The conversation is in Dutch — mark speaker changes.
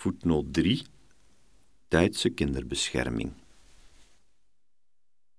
Speaker 1: Voetnoot 3. Duitse kinderbescherming.